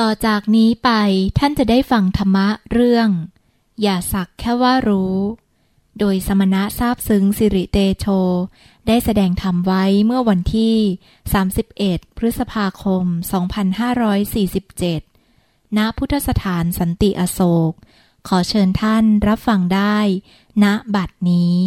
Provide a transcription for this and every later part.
ต่อจากนี้ไปท่านจะได้ฟังธรรมะเรื่อง อย่าสักแค่ว่ารู้ โดยสมณะทราบซึ้งสิริเตโช ได้แสดงธรรมไว้เมื่อวันที่ 31 พฤษภาคม 2547 ณ พุทธสถานสันติอโศก ขอเชิญท่านรับฟังได้ ณบัดนี้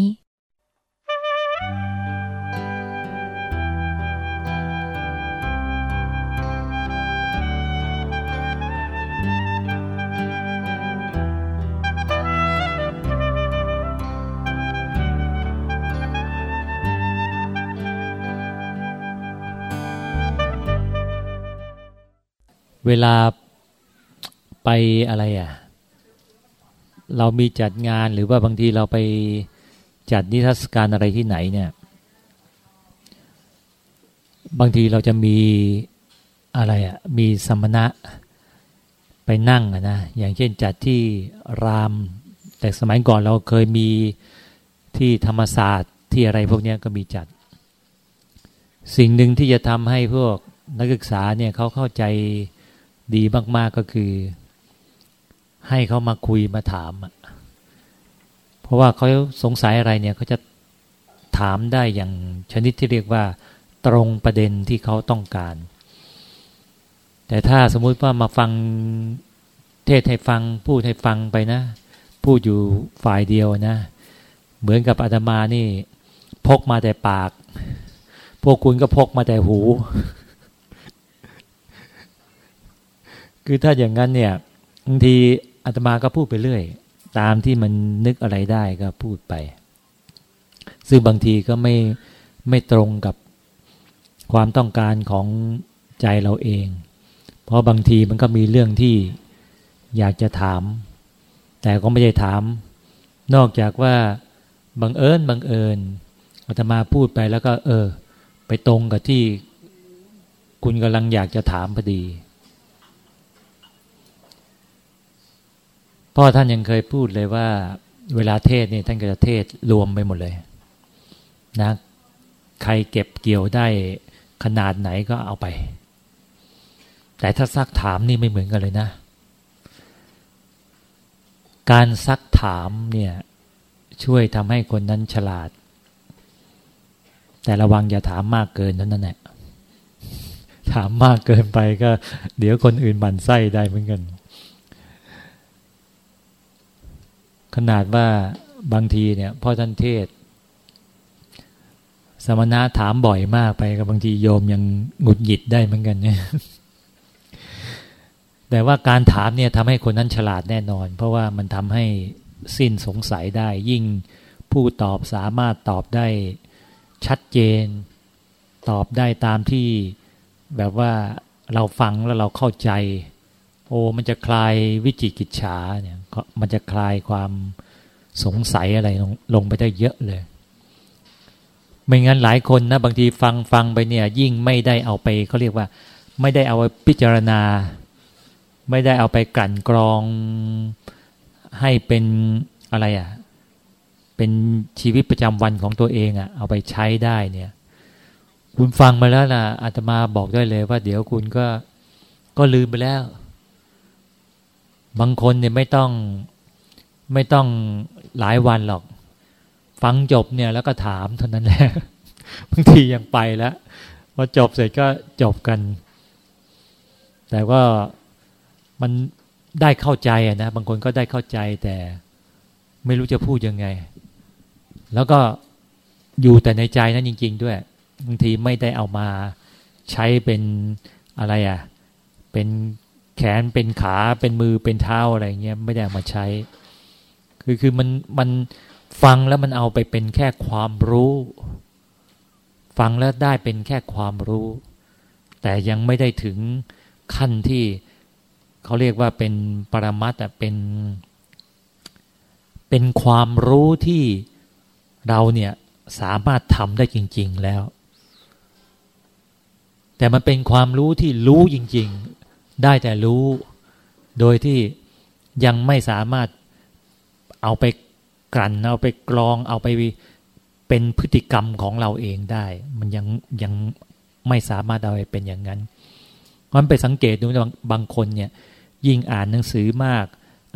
เวลาไปอะไรอะ เรามีจัดงานหรือว่าบางทีเราไปจัดนิทรรศการอะไรที่ไหนเนี่ย บางทีเราจะมีอะไรอะ มีสมณะไปนั่งนะ อย่างเช่นจัดที่ราม แต่สมัยก่อนเราเคยมีที่ธรรมศาสตร์ที่อะไรพวกนี้ก็มีจัด สิ่งหนึ่งที่จะทำให้พวกนักศึกษาเนี่ยเขาเข้าใจ ดีมากๆก็คือ ให้เขามาคุยมาถามเพราะว่าเขาสงสัยอะไรเนี่ยเขาจะถามได้อย่างชนิดที่เรียกว่า ตรงประเด็นที่เขาต้องการ แต่ถ้าสมมุติว่ามาฟังเทศให้ฟัง พูดให้ฟังไปนะ พูดอยู่ฝ่ายเดียวนะ เหมือนกับอาตมานี่ พกมาแต่ปาก พวกคุณก็พกมาแต่หู คือถ้าอย่างนั้นเนี่ยบางทีอาตมาก็พูดไปเรื่อย ตามที่มันนึกอะไรได้ก็พูดไป ซึ่งบางทีก็ไม่ไม่ตรงกับความต้องการของใจเราเอง เพราะบางทีมันก็มีเรื่องที่อยากจะถาม แต่ก็ไม่ได้ถาม นอกจากว่าบังเอิญบังเอิญอาตมาพูดไปแล้วก็ เออ ไปตรงกับที่คุณกำลังอยากจะถามพอดี พ่อท่านยังเคยพูดเลยว่า เวลาเทศนี่ท่านก็จะเทศรวมไปหมดเลยนะใครเก็บเกี่ยวได้ขนาดไหนก็เอาไป แต่ถ้าซักถามนี่ไม่เหมือนกันเลยนะ การซักถามเนี่ยช่วยทำให้คนนั้นฉลาด แต่ระวังอย่าถามมากเกินเท่านั้นแหละถามมากเกินไปก็ เดี๋ยวคนอื่นบันไส้ได้เหมือนกัน ขนาดว่าบางทีเนี่ยพ่อท่านเทศ สมณะถามบ่อยมากไปกับบางทีโยมยังหงุดหงิดได้เหมือนกันเนี่ยแต่ว่าการถามเนี่ยทำให้คนนั้นฉลาดแน่นอน เพราะว่ามันทำให้สิ้นสงสัยได้ ยิ่งผู้ตอบสามารถตอบได้ชัดเจน ตอบได้ตามที่แบบว่าเราฟังแล้วเราเข้าใจ โอ้มันจะคลายวิจิกิจฉาเนี่ย มันจะคลายความสงสัยอะไรลงลงไปได้เยอะเลย ไม่งั้นหลายคนนะ บางทีฟังฟังไปเนี่ย ยิ่งไม่ได้เอาไปเขาเรียกว่า ไม่ได้เอาไปพิจารณา ไม่ได้เอาไปกลั่นกรอง ให้เป็นอะไรอะ่ะ เป็นชีวิตประจำวันของตัวเองอะ่ะ เอาไปใช้ได้เนี่ย คุณฟังมาแล้วนะอาตมาบอกได้เลยว่า เดี๋ยวคุณก็ก็ลืมไปแล้ว บางคนเนี่ยไม่ต้องไม่ต้องหลายวันหรอก ฟังจบเนี่ยแล้วก็ถามเท่านั้นแหละบางทียังไปแล้วพอจบเสร็จก็จบกัน แต่ว่ามันได้เข้าใจนะบางคนก็ได้เข้าใจแต่ไม่รู้จะพูดยังไง แล้วก็อยู่แต่ในใจนั้นจริง ๆ ด้วยบางทีไม่ได้เอามาใช้เป็นอะไรอะ่ะ เป็น แขนเป็นขาเป็นมือเป็นเท้าอะไรเงี้ยไม่ได้มาใช้ คือคือมันมันฟังแล้วมันเอาไปเป็นแค่ความรู้ ฟังแล้วได้เป็นแค่ความรู้ แต่ยังไม่ได้ถึงขั้นที่เขาเรียกว่าเป็นปรมัตแต่เป็น เป็นความรู้ที่เราเนี่ยสามารถทำได้จริง ๆแล้ว แต่มันเป็นความรู้ที่รู้จริง ได้แต่รู้โดยที่ยังไม่สามารถเอาไปกลั่นเอาไปกรองเอาไปเป็นพฤติกรรมของเราเองได้ มันยังยังไม่สามารถเอาไปเป็นอย่างนั้นมันไปสังเกตดูบางคนเนี่ย ยิ่งอ่านหนังสือมาก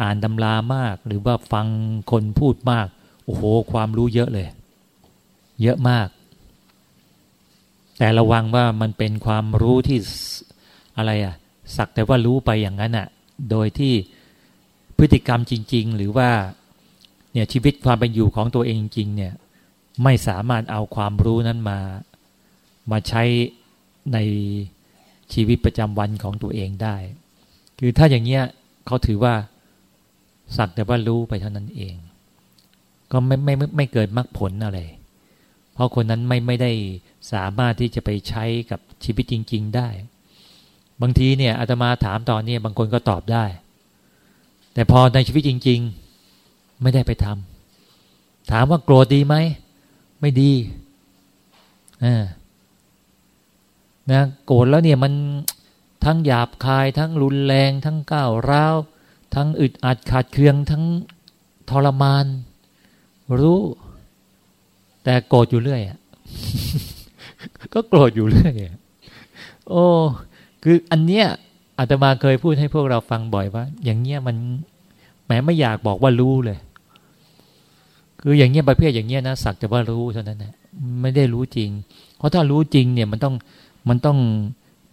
อ่านตำรามาก หรือว่าฟังคนพูดมาก โอ้โห ความรู้เยอะเลย เยอะมาก แต่ระวังว่ามันเป็นความรู้ที่อะไรอะ สักแต่ว่ารู้ไปอย่างนั้นอะโดยที่พฤติกรรมจริง ๆ หรือว่าเนี่ยชีวิตความเป็นอยู่ของตัวเองจริงเนี่ย ไม่สามารถเอาความรู้นั้นมา มาใช้ในชีวิตประจำวันของตัวเองได้ คือถ้าอย่างเงี้ยเขาถือว่าสักแต่ว่ารู้ไปเท่านั้นเอง ก็ไม่ไม่ไม่เกิดมรรคผลอะไร เพราะคนนั้นไม่ไม่ได้สามารถที่จะไปใช้กับชีวิตจริง ๆ ได้ บางทีเนี่ยอาตมาถามตอนนี้บางคนก็ตอบได้ แต่พอในชีวิตจริง ๆ ไม่ได้ไปทำถามว่าโกรธดีไหมไม่ดีอ่านะโกรธแล้วเนี่ยมันทั้งหยาบคาย ทั้งรุนแรง ทั้งก้าวร้าว ทั้งอึดอัดขาดเคือง ทั้งทรมาน รู้ แต่โกรธอยู่เรื่อยก็โกรธอยู่เรื่อยโอ้ คืออันเนี้ยอาตมาเคยพูดให้พวกเราฟังบ่อยว่า อย่างเงี้ยมันแหมไม่อยากบอกว่ารู้เลย คืออย่างเงี้ยประเภทอย่างเงี้ยนะสักแต่ว่ารู้เท่านั้นแหละไม่ได้รู้จริง เพราะถ้ารู้จริงเนี่ยมันต้องมันต้อง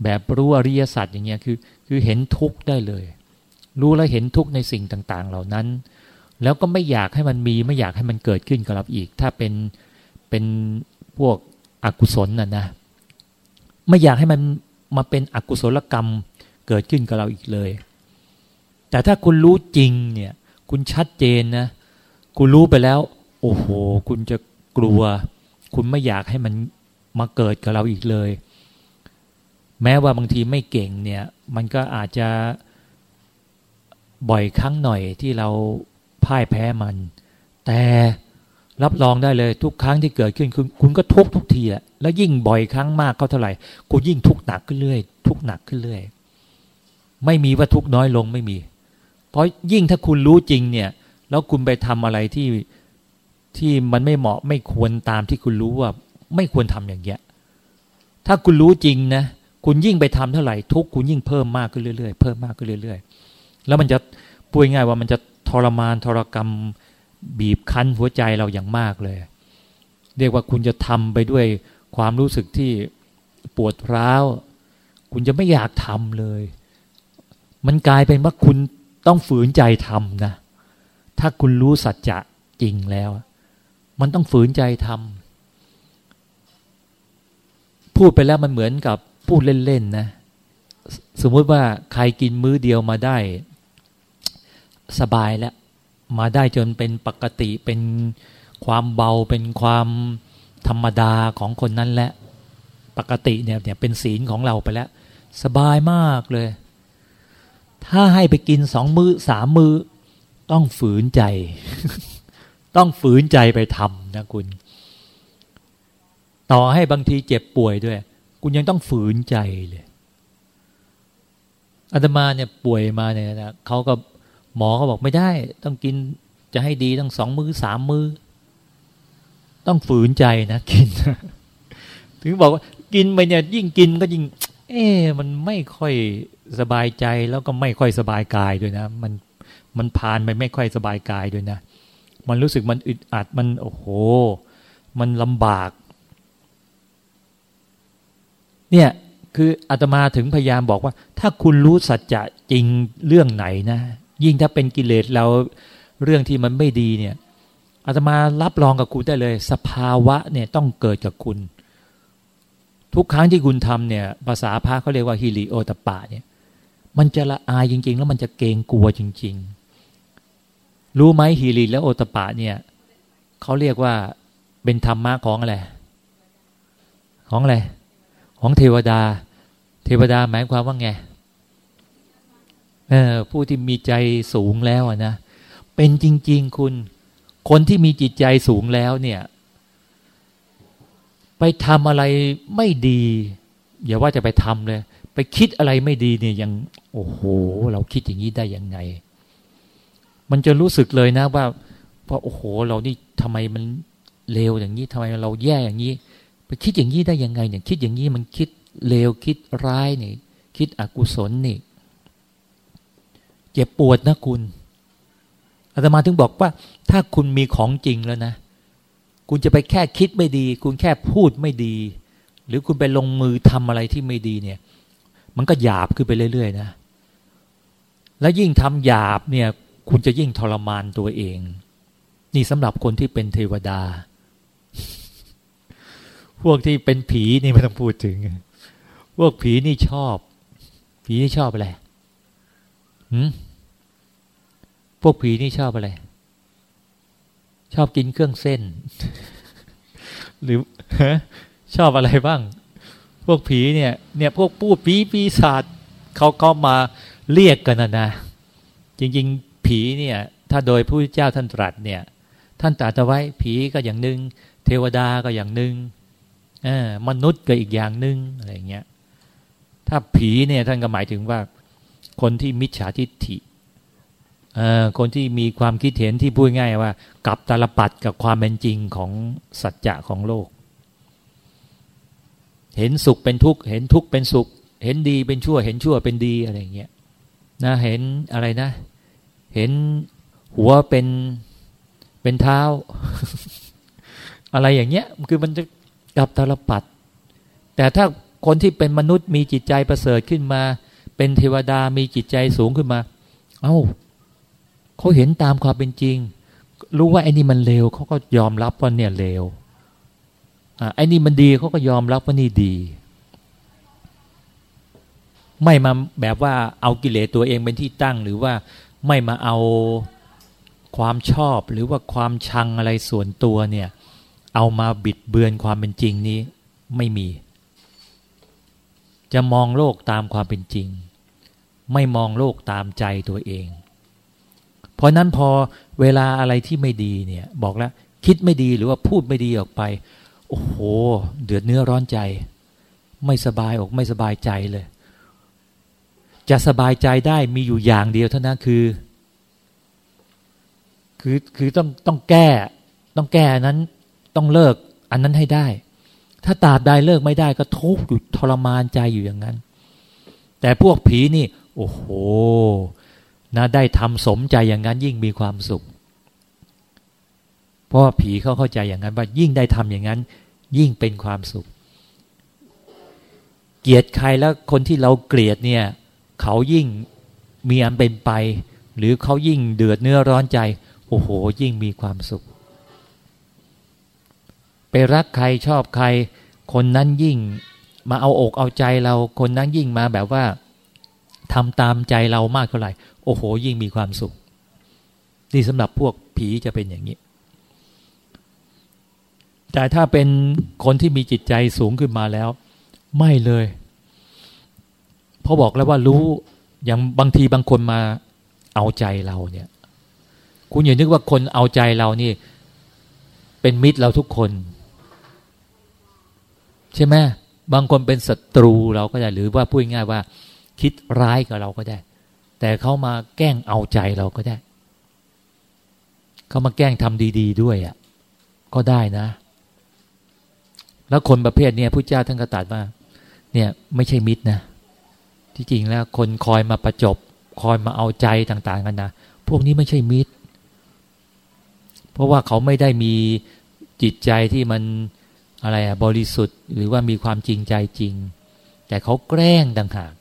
แบบรู้อริยสัจอย่างเงี้ยคือ คือเห็นทุกข์ได้เลย รู้แล้วเห็นทุกข์ในสิ่งต่าง ๆ เหล่านั้น แล้วก็ไม่อยากให้มันมีไม่อยากให้มันเกิดขึ้นกับเราอีก ถ้าเป็นเป็นพวกอกุศลน่ะนะไม่อยากให้มัน มาเป็นอกุศลกรรมเกิดขึ้นกับเราอีกเลย แต่ถ้าคุณรู้จริงเนี่ย คุณชัดเจนนะ คุณรู้ไปแล้ว โอ้โห คุณจะกลัว คุณไม่อยากให้มันมาเกิดกับเราอีกเลย แม้ว่าบางทีไม่เก่งเนี่ย มันก็อาจจะบ่อยครั้งหน่อยที่เราพ่ายแพ้มัน แต่ รับรองได้เลยทุกครั้งที่เกิดขึ้นคุณคุณก็ทุกทุกทีแหละแล้วยิ่งบ่อยครั้งมากเขาเท่าไหร่คุณยิ่งทุกหนักขึ้นเรื่อย ทุกหนักขึ้นเรื่อย ไม่มีว่าทุกน้อยลงไม่มี เพราะยิ่งถ้าคุณรู้จริงเนี่ย แล้วคุณไปทำอะไรที่ที่มันไม่เหมาะไม่ควรตามที่คุณรู้ว่า ไม่ควรทำอย่างเงี้ยถ้าคุณรู้จริงนะคุณยิ่งไปทำเท่าไหร่ทุกคุณยิ่งเพิ่มมากขึ้นเรื่อยๆเพิ่มมากขึ้นเรื่อย ๆ แล้วมันจะพูดง่ายว่ามันจะทรมานทรกรรม บีบคั้นหัวใจเราอย่างมากเลย เรียกว่าคุณจะทำไปด้วยความรู้สึกที่ปวดร้าว คุณจะไม่อยากทำเลย มันกลายเป็นว่าคุณต้องฝืนใจทำนะ ถ้าคุณรู้สัจจะจริงแล้ว มันต้องฝืนใจทำพูดไปแล้วมันเหมือนกับพูดเล่นๆนะ สมมติว่าใครกินมื้อเดียวมาได้ สบายแล้ว มาได้จนเป็นปกติเป็นความเบาเป็นความธรรมดาของคนนั้นแหละปกติเนี่ยเนี่ยเป็นศีลของเราไปแล้ว สบายมากเลย ถ้าให้ไปกินสองมือ้อสามมือ้อต้องฝืนใจ ต้องฝืนใจไปทำนะคุณ ต่อให้บางทีเจ็บป่วยด้วย คุณยังต้องฝืนใจเลยอาตมาเนี่ยป่วยมาเนี่ยนะเขาก็ หมอเขาบอกไม่ได้ ต้องกินจะให้ดีต้องสองมือสามมือ ต้องฝืนใจนะกิน ถึงบอกว่ากินไปเนี่ยยิ่งกินก็ยิ่ง เอ๊มันไม่ค่อยสบายใจแล้วก็ไม่ค่อยสบายกายด้วยนะ มันมันผ่านไปไม่ค่อยสบายกายด้วยนะ มันรู้สึกมันอึดอัดมันโอ้โห มันลำบาก เนี่ยคืออาตมาถึงพยายามบอกว่า ถ้าคุณรู้สัจจะจริงเรื่องไหนนะ ยิ่งถ้าเป็นกิเลสเราเรื่องที่มันไม่ดีเนี่ยอาตมารับรองกับคุณได้เลย สภาวะเนี่ยต้องเกิดกับคุณ ทุกครั้งที่คุณทำเนี่ย ภาษาพระเขาเรียกว่าฮิริโอตปะเนี่ย มันจะละอายจริง ๆ แล้วมันจะเกรงกลัวจริง ๆ รู้ไหมฮิริและโอตปะเนี่ยเขาเรียกว่าเป็นธรรมะของอะไรของอะไรของเทวดา เทวดาหมายความว่าไง ผู้ที่มีใจสูงแล้วนะ เป็นจริง ๆ คุณ คนที่มีจิตใจสูงแล้วเนี่ย ไปทำอะไรไม่ดี อย่าว่าจะไปทำเลย ไปคิดอะไรไม่ดีเนี่ยยังโอ้โห เราคิดอย่างนี้ได้ยังไง มันจะรู้สึกเลยนะว่าว่าโอ้โห เรานี่ทำไมมันเลวอย่างนี้ทำไมเราแย่อย่างนี้ ไปคิดอย่างนี้ได้ยังไงเนี่ย คิดอย่างนี้มันคิดเลวคิดร้ายเนี่ยคิดอกุศลนี่ จ็บปวดนะคุณอาตมาถึงบอกว่า ถ้าคุณมีของจริงแล้วนะ คุณจะไปแค่คิดไม่ดี คุณแค่พูดไม่ดี หรือคุณไปลงมือทำอะไรที่ไม่ดีเนี่ย มันก็หยาบขึ้นไปเรื่อยๆนะ แล้วยิ่งทำหยาบเนี่ย คุณจะยิ่งทรมานตัวเอง นี่สำหรับคนที่เป็นเทวดา พวกที่เป็นผีนี่ไม่ต้องพูดถึง พวกผีนี่ชอบ ผีนี่ชอบอะไรหืม พวกผีนี่ชอบอะไร ชอบกินเครื่องเส้น หรือชอบอะไรบ้าง พวกผีเนี่ย เนี่ยพวกปูดผีปีศาจเขาเขามาเรียกกันนะนะ จริง ๆ ผีเนี่ย ถ้าโดยผู้เจ้าท่านตรัสเนี่ย ท่านตรัสไว้ผีก็อย่างหนึ่งเทวดาก็อย่างหนึ่งมนุษย์ก็อีกอย่างหนึ่งอะไรเงี้ย ถ้าผีเนี่ยท่านก็หมายถึงว่า คนที่มิจฉาทิฏฐิ คนที่มีความคิดเห็นที่พูดง่ายว่ากับตาลปัดกับความเป็นจริงของสัจจะของโลก เห็นสุขเป็นทุกข์เห็นทุกข์เป็นสุข เห็นดีเป็นชั่ว เห็นชั่วเป็นดีอะไรเงี้ยนะเห็นอะไรนะ เห็นหัวเป็นเป็นเท้า อะไรอย่างเงี้ยคือมันจะกับตาลปัด แต่ถ้าคนที่เป็นมนุษย์มีจิตใจประเสริฐขึ้นมา เป็นเทวดามีจิตใจสูงขึ้นมา เอา้า เขาเห็นตามความเป็นจริง รู้ว่าไอ้นี่มันเลวเขาก็ยอมรับว่าเนี่ยเลวอไอ้นี่มันดีเขาก็ยอมรับว่านี่ดี ไม่มาแบบว่าเอากิเลสตัวเองเป็นที่ตั้ง หรือว่าไม่มาเอาความชอบหรือว่าความชังอะไรส่วนตัวเนี่ย เอามาบิดเบือนความเป็นจริงนี้ไม่มี จะมองโลกตามความเป็นจริง ไม่มองโลกตามใจตัวเอง เพราะนั้นพอเวลาอะไรที่ไม่ดีเนี่ย บอกแล้ว คิดไม่ดีหรือว่าพูดไม่ดีออกไป โอ้โห เดือดเนื้อร้อนใจ ไม่สบายอกไม่สบายใจเลย จะสบายใจได้มีอยู่อย่างเดียวเท่านั้นคือ คือคือต้องต้องแก้ ต้องแก้นั้นต้องเลิก อันนั้นให้ได้ ถ้าตาบใดเลิกไม่ได้ก็ทุกข์อยู่ทรมานใจอยู่อย่างนั้น แต่พวกผีนี่ โอ้โห นะได้ทำสมใจอย่างนั้นยิ่งมีความสุข เพราะผีเขาเข้าใจอย่างนั้นว่ายิ่งได้ทำอย่างนั้น ยิ่งเป็นความสุข เกลียดใครแล้วคนที่เราเกลียดเนี่ยเขายิ่งมีอันเป็นไป หรือเขายิ่งเดือดเนื้อร้อนใจ โอ้โห ยิ่งมีความสุข ไปรักใครชอบใคร คนนั้นยิ่งมาเอาอกเอาใจเรา คนนั้นยิ่งมาแบบว่า ทำตามใจเรามากเท่าไหร่ โอ้โห ยิ่งมีความสุข นี่สำหรับพวกผีจะเป็นอย่างนี้ แต่ถ้าเป็นคนที่มีจิตใจสูงขึ้นมาแล้ว ไม่เลยเพราะบอกแล้วว่ารู้อย่างบางทีบางคนมาเอาใจเราเนี่ย คุณอย่านึกว่าคนเอาใจเรานี่ เป็นมิตรเราทุกคน ใช่ไหมบางคนเป็นศัตรูเราก็ได้หรือว่าพูดง่ายว่า คิดร้ายกับเราก็ได้ แต่เขามาแกล้งเอาใจเราก็ได้ เขามาแกล้งทำดี ๆด้วยอะ่ะก็ได้นะ แล้วคนประเภทนี้พระเจ้าท่านก็ตรัสว่า เนี่ยไม่ใช่มิตรนะ ที่จริงแล้วคนคอยมาประจบ คอยมาเอาใจต่างๆกันนะ พวกนี้ไม่ใช่มิตร เพราะว่าเขาไม่ได้มีจิตใจที่มันอะไรอะบริสุทธิ์ หรือว่ามีความจริงใจจริง แต่เขาแกล้งต่างหาก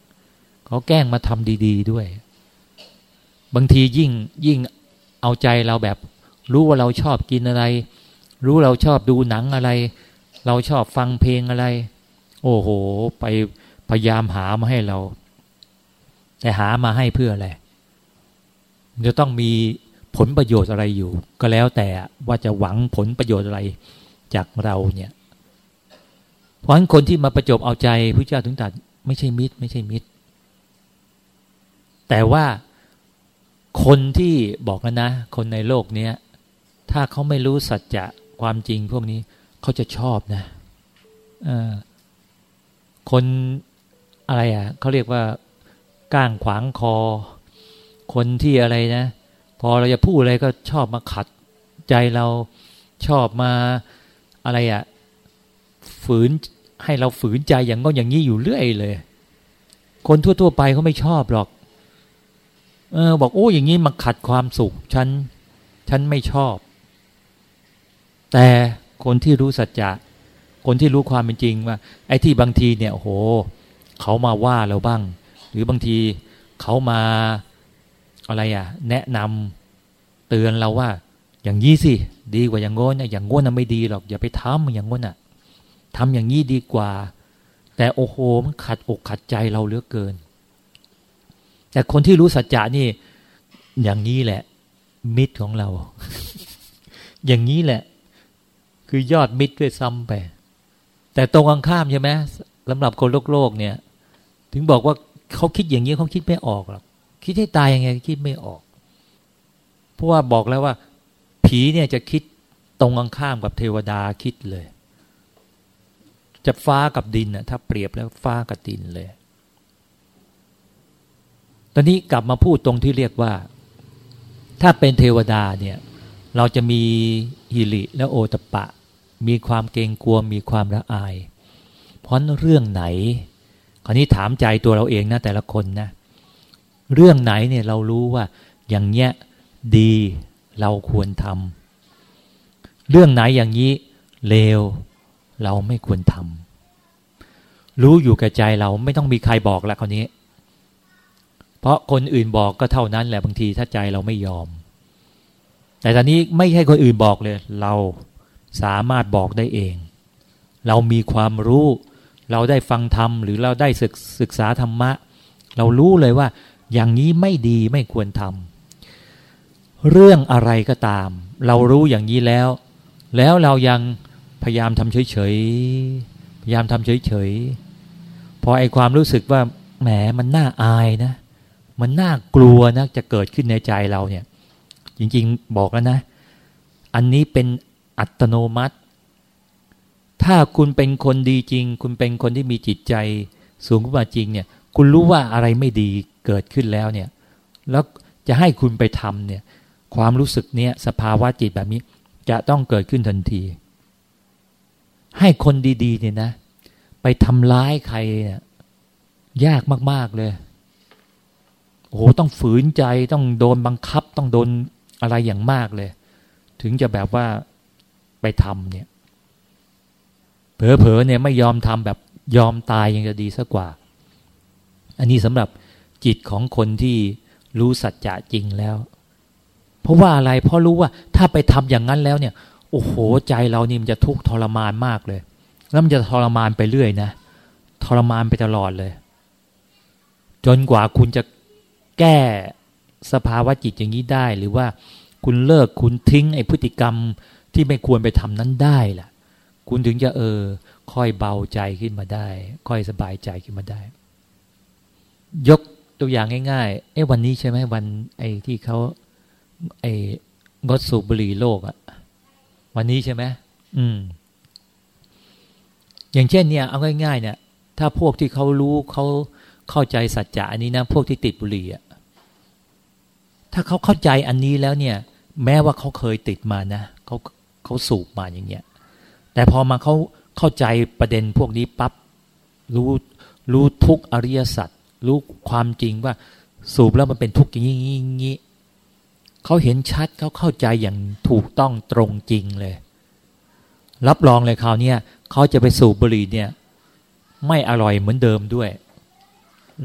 เขาแกล้งมาทำดี ๆ ด้วย บางทียิ่งยิ่งเอาใจเราแบบ รู้ว่าเราชอบกินอะไร รู้เราชอบดูหนังอะไร เราชอบฟังเพลงอะไร โอ้โห ไปพยายามหามาให้เรา แต่หามาให้เพื่ออะไรจะต้องมีผลประโยชน์อะไรอยู่ ก็แล้วแต่ว่าจะหวังผลประโยชน์อะไรจากเราเนี่ย เพราะฉะนั้นคนที่มาประจบเอาใจพระเจ้าถึงตัดไม่ใช่มิตร ไม่ใช่มิตร แต่ว่าคนที่บอกนะ คนในโลกเนี้ย ถ้าเขาไม่รู้สัจจะความจริงพวกนี้เขาจะชอบนะคนอะไรอะเขาเรียกว่าก้างขวางคอ คนที่อะไรนะ พอเราจะพูดอะไรก็ชอบมาขัดใจเราชอบมาอะไรอะฝืนให้เราฝืนใจอย่างก็อย่างนี้อยู่เรื่อยเลย คนทั่ว ๆ ไปเขาไม่ชอบหรอก เออ บอกโอ้อย่างนี้มาขัดความสุขฉันฉันไม่ชอบ แต่คนที่รู้สัจจะคนที่รู้ความเป็นจริงว่า ไอ้ที่บางทีเนี่ยโหเขามาว่าเราบ้าง หรือบางทีเขามาอะไรอะ แนะนำเตือนเราว่า อย่างนี้สิดีกว่าอย่างโน้นอย่างโน้นไม่ดีหรอกอย่าไปทำอย่างโน้นอะทำอย่างนี้ดีกว่า แต่โอ้โหมันขัดอกขัดใจเราเหลือเกิน แต่คนที่รู้สัจจะนี่ อย่างนี้แหละ มิตรของเรา อย่างนี้แหละ คือยอดมิตรด้วยซ้ำไป แต่ตรงกันข้ามใช่ไหมสำหรับคนโลกโลกเนี่ย ถึงบอกว่าเขาคิดอย่างนี้เขาคิดไม่ออกหรอกคิดให้ตายยังไงคิดไม่ออก เพราะว่าบอกแล้วว่า ผีเนี่ยจะคิดตรงกันข้ามกับเทวดาคิดเลย จะฟ้ากับดินนะถ้าเปรียบแล้วฟ้ากับดินเลย ตอนนี้กลับมาพูดตรงที่เรียกว่า ถ้าเป็นเทวดาเนี่ยเราจะมีฮิริและโอตปะ มีความเกรงกลัวมีความละอาย เพราะเรื่องไหน คราวนี้ถามใจตัวเราเองนะแต่ละคนนะ เรื่องไหนเนี่ยเรารู้ว่าอย่างเนี้ยดีเราควรทำเรื่องไหนอย่างนี้เลวเราไม่ควรทำรู้อยู่กับใจเราไม่ต้องมีใครบอกแล้วคราวนี้ ราะคนอื่นบอกก็เท่านั้นแหละบางทีถ้าใจเราไม่ยอม แต่ตอนนี้ไม่ใช่คนอื่นบอกเลย เราสามารถบอกได้เอง เรามีความรู้ เราได้ฟังธรรมหรือเราได้ศึกศึกษาธรรมะ เรารู้เลยว่า อย่างนี้ไม่ดีไม่ควรทำเรื่องอะไรก็ตาม เรารู้อย่างนี้แล้ว แล้วเรายังพยายามทำเฉยๆพยายามทำเฉยๆพอไอความรู้สึกว่าแหมมันน่าอายนะ มันน่ากลัวนะจะเกิดขึ้นในใจเราเนี่ย จริงๆบอกแล้วนะ อันนี้เป็นอัตโนมัติ ถ้าคุณเป็นคนดีจริง คุณเป็นคนที่มีจิตใจสูงขึ้นมาจริงเนี่ย คุณรู้ว่าอะไรไม่ดีเกิดขึ้นแล้วเนี่ย แล้วจะให้คุณไปทำเนี่ย ความรู้สึกเนี่ยสภาวะจิตแบบนี้ จะต้องเกิดขึ้นทันที ให้คนดีๆเนี่ยนะ ไปทำร้ายใครเนี่ยยากมาก ๆ เลย โอ้โหต้องฝืนใจต้องโดนบังคับ ต้องโดนอะไรอย่างมากเลย ถึงจะแบบว่าไปทำเนี่ย เผลอๆเนี่ยไม่ยอมทำแบบยอมตายยังจะดีสักกว่า อันนี้สำหรับจิตของคนที่รู้สัจจะจริงแล้ว เพราะว่าอะไร เพราะรู้ว่าถ้าไปทำอย่างนั้นแล้วเนี่ย โอ้โหใจเรานี่มันจะทุกข์ทรมานมากเลย แล้วมันจะทรมานไปเรื่อยนะทรมานไปตลอดเลย จนกว่าคุณจะ แก้สภาวะจิตอย่างนี้ได้ หรือว่าคุณเลิกคุณทิ้งไอ้พฤติกรรมที่ไม่ควรไปทำนั้นได้ล่ะ คุณถึงจะเออ ค่อยเบาใจขึ้นมาได้ ค่อยสบายใจขึ้นมาได้ ยกตัวอย่างง่ายๆ เอ้วันนี้ใช่ไหมวัน ไอ้ที่เขาไอ้งดสูบบุหรี่โลกอะวันนี้ใช่ไหมอืม อย่างเช่นเนี่ย เอาง่ายๆ เนี่ย ถ้าพวกที่เขารู้เขาเข้าใจสัจจะอันนี้นะ พวกที่ติดบุหรี่อะ ถ้าเขาเข้าใจอันนี้แล้วเนี่ย แม้ว่าเขาเคยติดมานะเขาเขาสูบมาอย่างเงี้ย แต่พอมาเขาเข้าใจประเด็นพวกนี้ปับ๊บรู้รู้ทุกอริยสัจรู้ความจริงว่าสูบแล้วมันเป็นทุกข์อย่างนี้เขาเห็นชัดเขาเข้าใจอย่างถูกต้องตรงจริงเลย รับรองเลยคราวนี้เขาจะไปสูบบุหรี่เนี่ย ไม่อร่อยเหมือนเดิมด้วย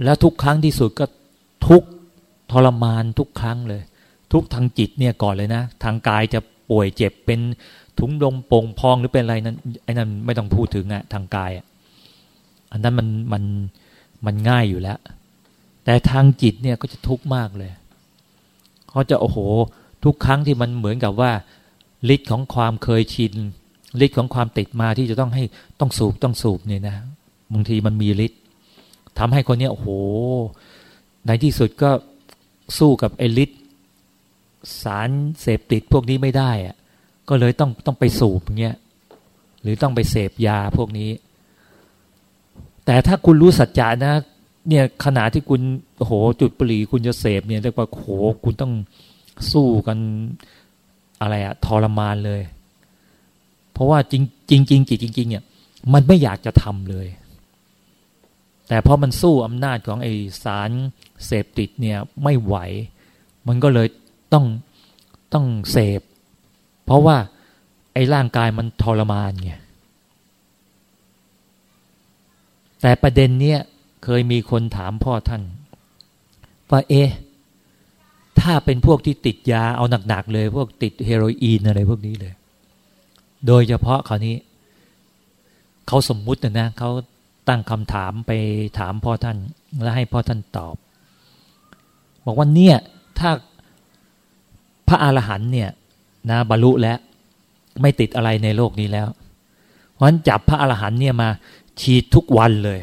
แล้วทุกครั้งที่สุดก็ทุก ทรมานทุกครั้งเลย ทุกทางจิตเนี่ยก่อนเลยนะ ทางกายจะป่วยเจ็บเป็นถุงลมโป่งพองหรือเป็นอะไรนั้นไอ้นั้นไม่ต้องพูดถึงอะทางกายอะอันนั้นมันมันมันง่ายอยู่แล้ว แต่ทางจิตเนี่ยก็จะทุกข์มากเลยเขาจะโอ้โห ทุกครั้งที่มันเหมือนกับว่าฤทธิ์ของความเคยชินฤทธิ์ของความติดมาที่จะต้องให้ต้องสูบต้องสูบเนี่ยนะบางทีมันมีฤทธิ์ทำให้คนเนี้ยโอ้โห ในที่สุดก็ สู้กับไอฤทธิ์สารเสพติดพวกนี้ไม่ได้อะก็เลยต้องต้องไปสูบเงี้ยหรือต้องไปเสพยาพวกนี้ แต่ถ้าคุณรู้สัจจะนะ เนี่ยขณะที่คุณโหจุดปรีคุณจะเสพเนี่ยเรียกว่าโหคุณต้องสู้กันอะไรอะทรมานเลย เพราะว่าจริงจริงจริงจิตจริงๆเนี่ยมันไม่อยากจะทำเลย แต่เพราะมันสู้อำนาจของไอสารเสพติดเนี่ยไม่ไหว มันก็เลยต้องต้องเสพ เพราะว่าไอ้ร่างกายมันทรมานไงแต่ประเด็นเนี้ยเคยมีคนถามพ่อท่าน ว่าเอ๊ะถ้าเป็นพวกที่ติดยาเอาหนักๆเลย พวกติดเฮโรอีนอะไรพวกนี้เลย โดยเฉพาะคราวนี้ เขาสมมุตินะนะเขา ตั้งคำถามไปถามพ่อท่านแล้วให้พ่อท่านตอบ บอกว่าเนี่ยถ้าพระอรหันเนี่ยนะบรรลุแล้วไม่ติดอะไรในโลกนี้แล้ว เพราะฉะนั้นจับพระอรหันเนี่ยมาฉีดทุกวันเลย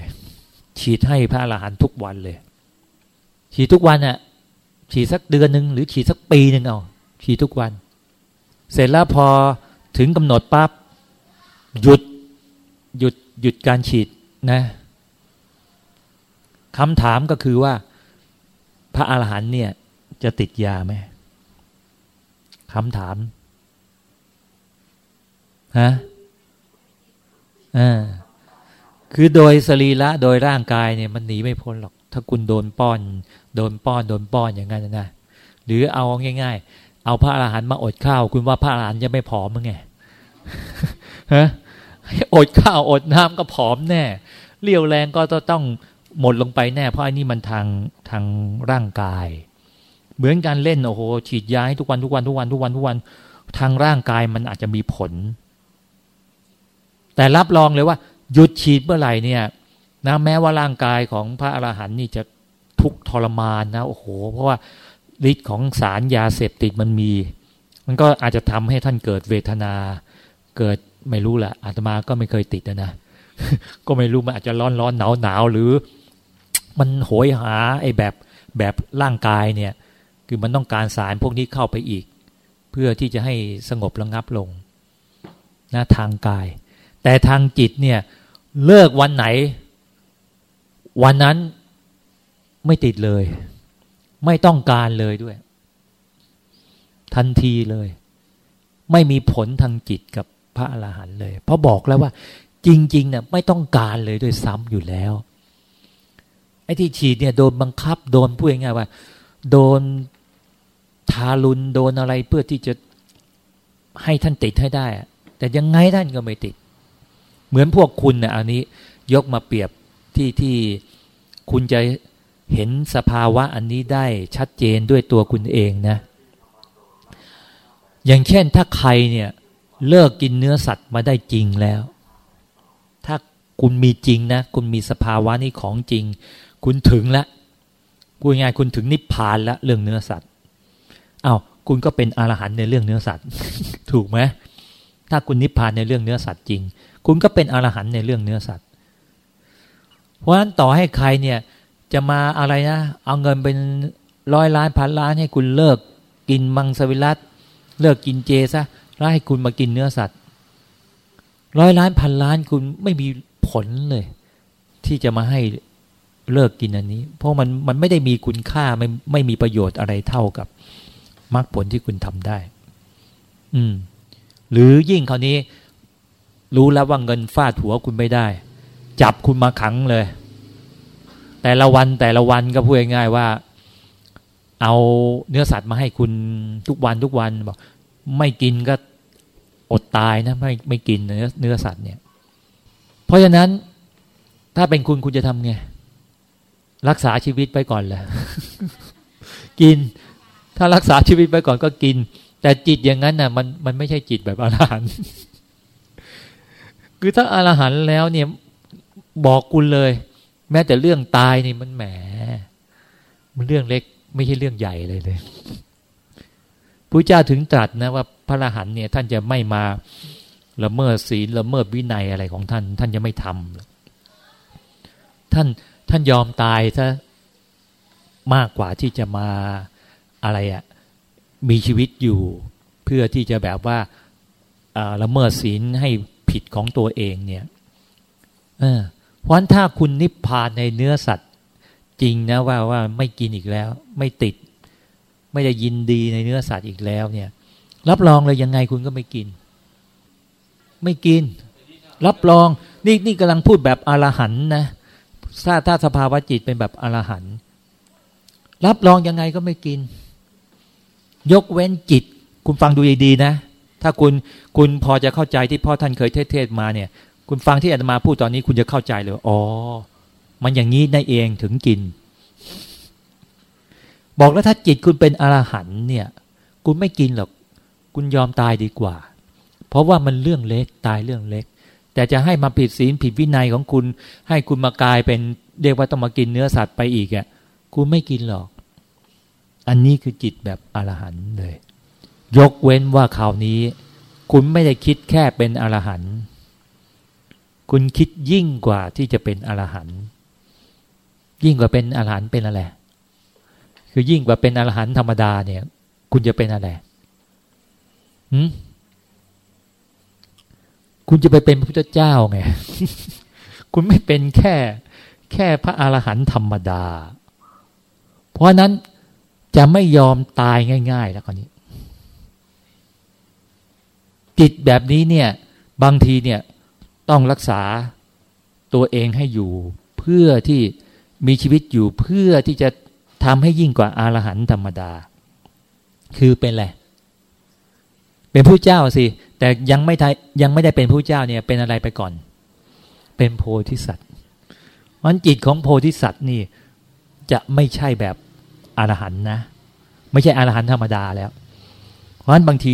ฉีดให้พระอรหันทุกวันเลย ฉีดทุกวันอะ่ะฉีดสักเดือนหนึ่งหรือฉีดสักปีหนึ่งเอาฉีดทุกวัน เสร็จแล้วพอถึงกำหนดปั๊บหยุดหยุดหยุดการฉีด นะคำถามก็คือว่า พระอาหารหันต์เนี่ย จะติดยาไหมคำถามฮะอ่าคือโดยสรีระโดยร่างกายเนี่ยมันหนีไม่พ้นหรอก ถ้าคุณโดนป้อน โดนป้อนโดนป้อนอย่างนั้นนะหรือเอาง่าย ๆ เอาพระอาหารหันต์มาอดข้าว คุณว่าพระอาหารหันต์จะไม่ผอมมั้งไงฮะอดข้าวอดน้ำก็ผอมแน่ เลี้ยวแรงก็ต้องหมดลงไปแน่ เพราะอันนี้มันทางทางร่างกาย เหมือนการเล่นโอ้โหฉีดยาให้ทุกวันทุกวันทุกวันทุกวันทุกวันทางร่างกายมันอาจจะมีผล แต่รับรองเลยว่า หยุดฉีดเมื่อไหร่เนี่ยนะแม้ว่าร่างกายของพระอรหันต์นี่จะทุกทรมานนะโอ้โห เพราะว่าฤทธิ์ของสารยาเสพติดมันมี มันก็อาจจะทำให้ท่านเกิดเวทนา เกิดไม่รู้แหละอาตมาก็ไม่เคยติดนะ ก็ไม่รู้มันอาจจะร้อนร้อนหนาวหนาวหรือ มันโหยหาไอ้แบบแบบร่างกายเนี่ย คือมันต้องการสารพวกนี้เข้าไปอีก เพื่อที่จะให้สงบระงับลงนะทางกาย แต่ทางจิตเนี่ยเลิกวันไหน วันนั้นไม่ติดเลย ไม่ต้องการเลยด้วย ทันทีเลย ไม่มีผลทางจิตกับพระอรหันต์เลย เพราะบอกแล้วว่า จริงๆเนี่ยไม่ต้องการเลยด้วยซ้ำอยู่แล้วไอ้ที่ฉีดเนี่ยโดนบังคับโดนพูดง่ายๆว่า โดนทารุณโดนอะไรเพื่อที่จะให้ท่านติดให้ได้ แต่ยังไงท่านก็ไม่ติด เหมือนพวกคุณเนี่ยอันนี้ยกมาเปรียบที่ที่คุณจะเห็นสภาวะอันนี้ได้ชัดเจนด้วยตัวคุณเองนะ อย่างเช่นถ้าใครเนี่ยเลิกกินเนื้อสัตว์มาได้จริงแล้ว คุณมีจริงนะคุณมีสภาวะนี้ของจริง คุณถึงแล้วพูดง่ายคุณถึงนิพพานแล้วเรื่องเนื้อสัตว์อา้าวคุณก็เป็นอรหันต์ในเรื่องเนื้อสัตว์ ถูกไหมถ้าคุณนิพพานในเรื่องเนื้อสัตว์จริง คุณก็เป็นอรหันต์ในเรื่องเนื้อสัตว์ เพราะฉะนั้นต่อให้ใครเนี่ยจะมาอะไรนะ เอาเงินเป็นร้อยล้านพันล้านให้คุณเลิก กินมังสวิรัตเลิกกินเจซะแล้วให้คุณมากินเนื้อสัตว์ร้อยล้านพันล้านคุณไม่มี ผลเลย ที่จะมาให้เลิกกินอันนี้ เพราะมันมันไม่ได้มีคุณค่าไม่ไม่มีประโยชน์อะไรเท่ากับมรรคผลที่คุณทำได้ อืม หรือยิ่งคราวนี้ รู้แล้วว่าเงินฟาดหัวคุณไม่ได้ จับคุณมาขังเลย แต่ละวันแต่ละวันก็พูดง่ายๆว่า เอาเนื้อสัตว์มาให้คุณทุกวันทุกวันบอกไม่กินก็อดตายนะ ไม่ไม่กินเนื้อเนื้อสัตว์เนี่ย เพราะฉะนั้นถ้าเป็นคุณคุณจะทำไง รักษาชีวิตไปก่อนแหละกิน ถ้ารักษาชีวิตไปก่อนก็กิน แต่จิตอย่างนั้นน่ะ มันมันไม่ใช่จิตแบบอรหันต์คือถ้าอรหันต์แล้วเนี่ยบอกคุณเลย แม้แต่เรื่องตายนี่มันแหม มันเรื่องเล็ก ไม่ใช่เรื่องใหญ่เลยเลยพระเจ้าถึงตรัสนะว่าพระอรหันต์เนี่ย ท่านจะไม่มา ละเมิดศีลละเมิดวินัยอะไรของท่าน ท่านจะไม่ทำท่านท่านยอมตายซะมากกว่าที่จะมาอะไรอะมีชีวิตอยู่เพื่อที่จะแบบว่าละเมิดศีลให้ผิดของตัวเองเนี่ยเออเพราะถ้าคุณนิพพานในเนื้อสัตว์ จริงนะว่าว่าไม่กินอีกแล้ว ไม่ติด ไม่ได้ยินดีในเนื้อสัตว์อีกแล้วเนี่ย รับรองเลยยังไงคุณก็ไม่กิน ไม่กิน รับรองนี่นี่กำลังพูดแบบอรหันนะถ้าถ้าสภาวะจิตเป็นแบบอรหันรับรองยังไงก็ไม่กิน ยกเว้นจิต คุณฟังดูดีๆนะ ถ้าคุณคุณพอจะเข้าใจที่พ่อท่านเคยเทศมาเนี่ย คุณฟังที่อาตมาพูดตอนนี้คุณจะเข้าใจเลยอ๋อ มันอย่างนี้ได้เองถึงกิน บอกแล้วถ้าจิตคุณเป็นอรหันเนี่ย คุณไม่กินหรอก คุณยอมตายดีกว่า เพราะว่ามันเรื่องเล็กตายเรื่องเล็ก แต่จะให้มาผิดศีลผิดวินัยของคุณ ให้คุณมากลายเป็นเรียกว่าต้องมากินเนื้อสัตว์ไปอีกอะ่ะคุณไม่กินหรอก อันนี้คือจิตแบบอรหันต์เลย ยกเว้นว่าคราวนี้ คุณไม่ได้คิดแค่เป็นอรหันต์คุณคิดยิ่งกว่าที่จะเป็นอรหันต์ยิ่งกว่าเป็นอรหันต์เป็นอะไรคือยิ่งกว่าเป็นอรหันต์ธรรมดาเนี่ย คุณจะเป็นอะไรหืม คุณจะไปเป็นพระพุทธเจ้าไง คุณไม่เป็นแค่ แค่พระอรหันต์ธรรมดา เพราะนั้นจะไม่ยอมตายง่าย ๆ แล้วคนนี้จิตแบบนี้เนี่ย บางทีเนี่ยต้องรักษาตัวเองให้อยู่เพื่อที่มีชีวิตอยู่เพื่อที่จะทำให้ยิ่งกว่าอารหันต์ธรรมดา คือเป็นอะไร เป็นผู้เจ้าสิ แต่ยังไม่ได้ยังไม่ได้เป็นผู้เจ้าเนี่ย เป็นอะไรไปก่อน เป็นโพธิสัตว์มันจิตของโพธิสัตว์นี่จะไม่ใช่แบบอรหันนะ ไม่ใช่อรหันธรรมดาแล้ว เพราะฉะนั้นบางที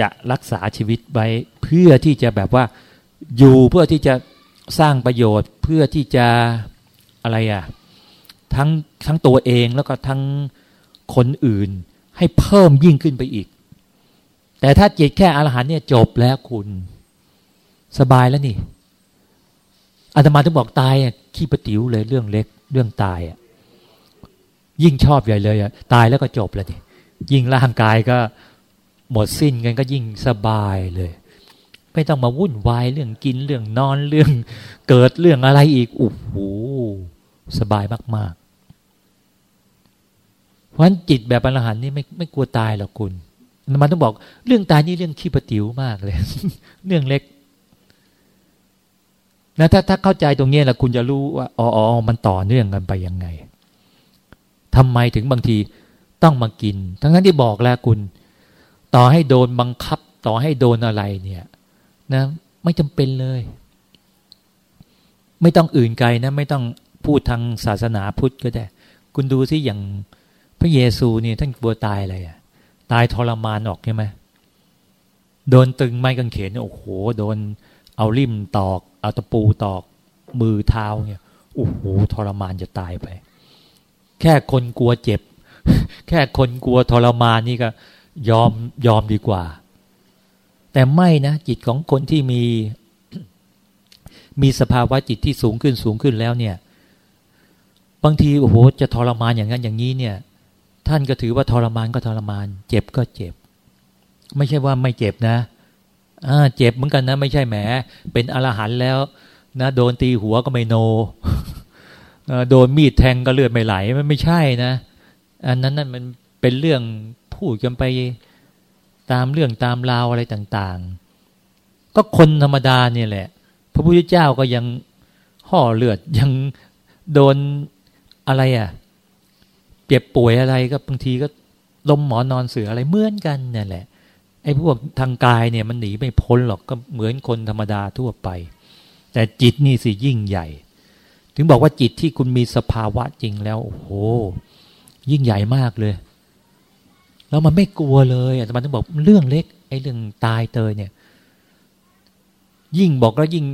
จะรักษาชีวิตไว้เพื่อที่จะแบบว่าอยู่เพื่อที่จะสร้างประโยชน์เพื่อที่จะอะไรอะ่ะทั้งทั้งตัวเองแล้วก็ทั้งคนอื่นให้เพิ่มยิ่งขึ้นไปอีก แต่ถ้าจิตแค่อรหันเนี่ยจบแล้วคุณสบายแล้วนี่อาตมาถึงบอกตายอะขี้ประติ๋วเลยเรื่องเล็ก เรื่องตายอะยิ่งชอบใหญ่เลยอะตายแล้วก็จบแล้วนี่ยิ่งร่างกายก็หมดสิ้นกันก็ยิ่งสบายเลย ไม่ต้องมาวุ่นวายเรื่องกินเรื่องนอนเรื่อง เกิดเรื่องอะไรอีกโอ้โหสบายมากๆเพราะฉะนั้นจิตแบบอรหันนี่ไม่ไม่กลัวตายหรอกคุณ มันต้องบอกเรื่องตายนี่เรื่องขี้ประติ๋วมากเลย เรื่องเล็กนะถ้าถ้าเข้าใจตรงนี้แหละคุณจะรู้ว่าอ๋อมันต่อเนื่องกันไปยังไงทำไมถึงบางทีต้องมากิน ทั้งนั้นที่บอกแล้วคุณ ต่อให้โดนบังคับ ต่อให้โดนอะไรเนี่ยนะไม่จำเป็นเลย ไม่ต้องอื่นไกลนะ ไม่ต้องพูดทางศาสนาพุทธก็ได้ คุณดูสิอย่างพระเยซูเนี่ยท่านกลัวตายอะไรอะ ตายทรมานออกใช่ไหมโดนตึงไม้กางเขนโอ้โห โดนเอาริมตอก เอาตะปูตอก มือเท้าเนี่ยโอ้โหทรมานจะตายไป แค่คนกลัวเจ็บ แค่คนกลัวทรมานนี่ก็ ยอมยอมดีกว่า แต่ไม่นะจิตของคนที่มี มีสภาวะจิตที่สูงขึ้นสูงขึ้นแล้วเนี่ย บางทีโอ้โหจะทรมานอย่างนั้นอย่างนี้เนี่ย ท่านก็ถือว่าทรมานก็ทรมาน เจ็บก็เจ็บ ไม่ใช่ว่าไม่เจ็บนะอ่าเจ็บเหมือนกันนะ ไม่ใช่แหม เป็นอรหันต์แล้ว นะ โดนตีหัวก็ไม่โนโดนมีดแทงก็เลือดไม่ไหลมันไม่ใช่นะ อันนั้นนั่นมันเป็นเรื่องพูดกันไปตามเรื่องตามราวอะไรต่างๆ ก็คนธรรมดาเนี่ยแหละ พระพุทธเจ้าก็ยังห่อเลือดยังโดนอะไรอะ เจ็บป่วยอะไรก็บางทีก็ลมหมอนอนเสืออะไรเหมือนกันเนี่ยแหละไอ้พวกทางกายเนี่ยมันหนีไม่พ้นหรอกก็เหมือนคนธรรมดาทั่วไป แต่จิตนี่สิยิ่งใหญ่ ถึงบอกว่าจิตที่คุณมีสภาวะจริงแล้วโอ้โหยิ่งใหญ่มากเลย แล้วมันไม่กลัวเลยแต่มันต้องบอกเรื่องเล็ก ไอ้เรื่องตายเตยเนี่ย ยิ่งบอกแล้วยิ่ง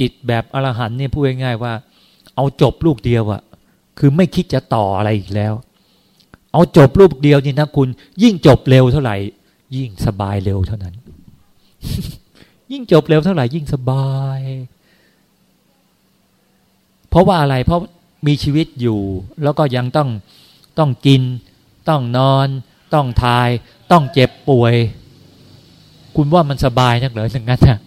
จิตแบบอรหันเนี่ยพูดง่ายๆว่า เอาจบลูกเดียวอะ คือไม่คิดจะต่ออะไรอีกแล้ว เอาจบลูกเดียวนี่นะคุณ ยิ่งจบเร็วเท่าไหร่ ยิ่งสบายเร็วเท่านั้น ยิ่งจบเร็วเท่าไหร่ ยิ่งสบาย เพราะว่าอะไร เพราะมีชีวิตอยู่ แล้วก็ยังต้องต้องกิน ต้องนอน ต้องทาย ต้องเจ็บป่วย คุณว่ามันสบายนักเหรออย่างนั้นนะ